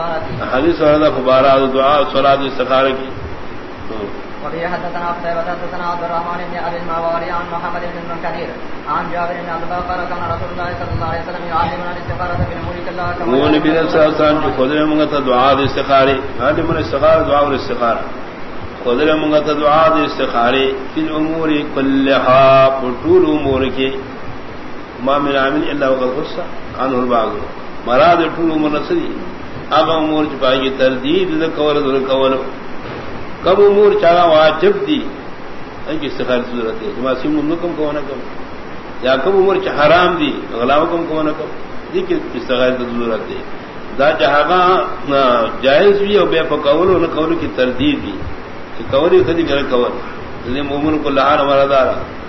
ورد دعاء صلاة الاستخارة کی۔ وفي حدثنا قتيبة حدثنا عبد الرحمن بن ابي عن محمد بن المنكدير عن جابر بن عبد الله قال كان رسول الله صلى الله عليه وسلم يعلمنا الاستخارة الله كما جو خود نے خود دعاء الاستخارة في الامور كلها امور ما من عامل الا وقد مراد طول امور نصری اب امور چپائی تردید ذکر ذکر کم امور چاہا واجب دی؟ ان کی استخار صورت ہے؟ جمع سیم نکم کو نہ کم. یا کم امور چ حرام دی؟ غلاو کم کو نہ کم. دی کہ استخار ضرورت ہے. دا چاہا جائز بھی اور بے پکول نہ قول کی تردید دی. کہ قولی کدی کر قول ذی مومن کو لہار مرادار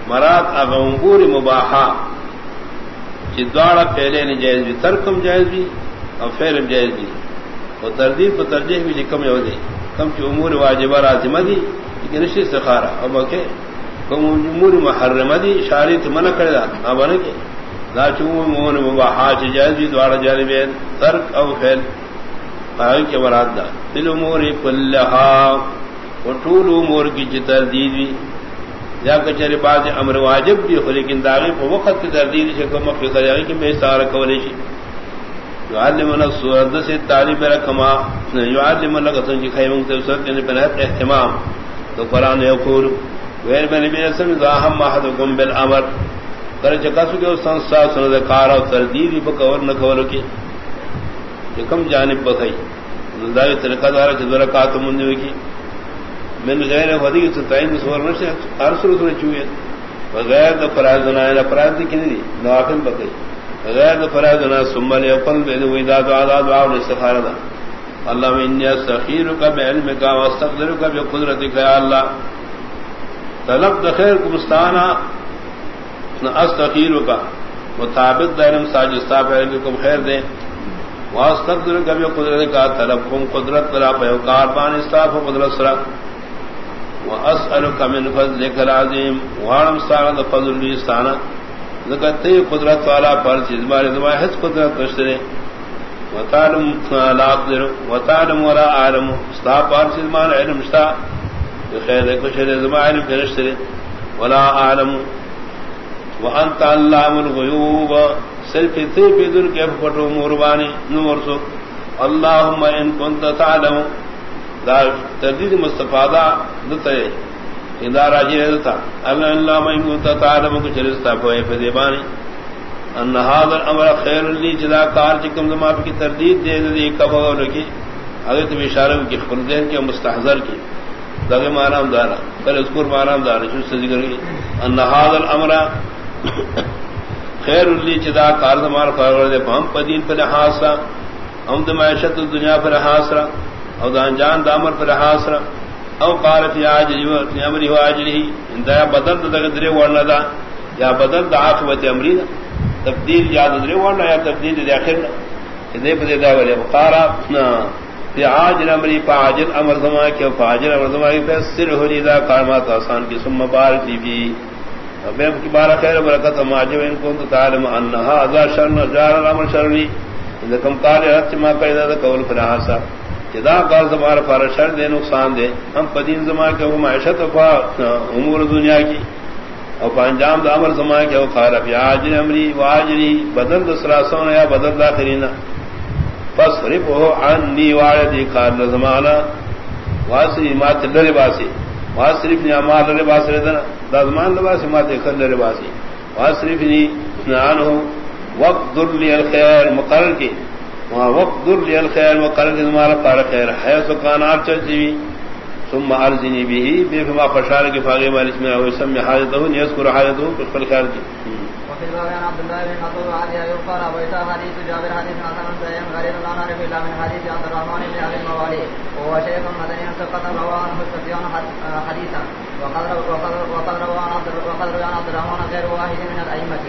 مراد اغ امور مباحہ. چدواڑا پہلے نے جائز بھی، ترکم جائز بھی، اور فعل جائز بھی. اور تردید کو ترجیح بھی لکھم ہو دی کم کی امور واجبہ رازمہ دی لیکن اسی سخارا اب اوکے کم امور محرمہ دی شاری تو منع کرے دا. اب انا کے دا چون امور مباحا چی جائز بھی دوارا جانبین ترک او فیل آگے کے مراد دا. دل امور کلہا و طول امور کی چی تردید بھی یا کچھر بعض امر واجب بھی ہو لیکن داغی پا وقت کی تردید شکل مخفی خریاگی کہ میں سارا کولی شی يعلمنا السورة سے تعلیم رکھما يعلمنا قسم کی خیموں سے سورة کے نبنات احتمام تو قرآن یقول ویر بن نبی اسم ذاہم احدکم بالعمر کر چکاسو کے استان سا سند کارا و تردید بکور نکولو کی کم جانب بخی دائی طریقہ دارا چھ درکات مندوی کی من غیر ودی سے تعین سور نشے ہر سورت چوئے. بغیر دا فرائض نائے فرائض کی نہیں نوافل بکئی غیر فرائضنا ثم ليقل بذويدا دعاء دعاء الاستخاره اللهم اني استخيرك بعلمك واستقدرك بقدرتك يا الله طلب خير مستانا استخيرك مطابق دائرم ساجستا پہلکم خیر دے۔ واستقدرك بقدرتك طلبكم قدرت ترا پیوکار بان استاف قدرت سرا۔ واسالك من فضلك العظيم وعلم ساعد فضل لي ذکرتے قدرت والا پر چیز بارے دماغ حج قدرت نشترے وطالم لاقدر وطالم ولا عالم استا پر چیز مان علم شتا خیر کشر دماغ علم کے نشترے ولا عالم وانت علام الغیوب صرف تی پی در کے پٹو موربانی نور سو. اللہم ان کنت تعلم. دا تردید مستفادہ دتے اذا راجی رہتا اللہ اللہ میں گوتا تعلم کو چرستا کوئی فدیبانی ان هذا الامر خیر لی جدا کار چکم زما کی تردید دے دی کبو لگی اگر تم اشارہ کی خلدین کے مستحضر کی۔ دغه معنی دارا۔ پر اذکر معنی دارا۔ جو سے ذکر کی۔ ان هذا الامر خیر لی جدا کار زما فرور دے ہم پدین پر حاصل ہم دمائشت دنیا پر حاصل او دان جان دامر پر حاصل او قال في عاجل امر هو عاجله ان دا بدل دا درے ورنا دا یا بدل دا عاقبت امری دا تبدیل یا درے ورنا یا تبدیل دا اخر دے پدے دا ولے قارا في عاجل امری فاجل امر زما کے فاجل امر زما کے سر ہو دا کارمات آسان کی ثم بارک دی بھی بے کی بار خیر برکت ما جو ان کو تو تعلم انها ذا شر جار الامر شرنی اذا کم قال رت ما قیدا قول فرحاسا جدا کال زمار پر شر دے، نقصان دے۔ ہم پدین زما کے وہ معیشت فا امور دنیا کی۔ اور پنجام دا امر زما کے وہ خار فی اجر امری واجری بدل دسرا سون یا بدل داخرینا فصرف ہو عنی وعدی، قال زمانہ واسی ما تلری باسی۔ واصرف نی امال لباس ردنا دا زمان لباس ما تے خل لباسی واصرف نی نانو وقت در لی الخير مقرر کی۔ وقت در لی الخیر وقرد ازمارا پار خیر حیث و کانار چل ثم عرضنی بھی بے فما فشار کی فاغی مالس میں ہوئی سمی حاجتہو نیسکر حاجتہو کچھ پل خیر کی وفي الباب عن عبد الله بن مسعود وعلي ايوب قال ابو حديث جابر حديث حسن سيم غير لا نعرف الا من حديث عبد الرحمن بن ابي الموالي وهو شيخ مدني ثقة روى عنه سفيان حديثا. وقد روى عن عبد الرحمن غير واحد من الائمة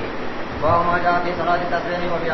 وهو ما جاء في صلاة التسبيح وفي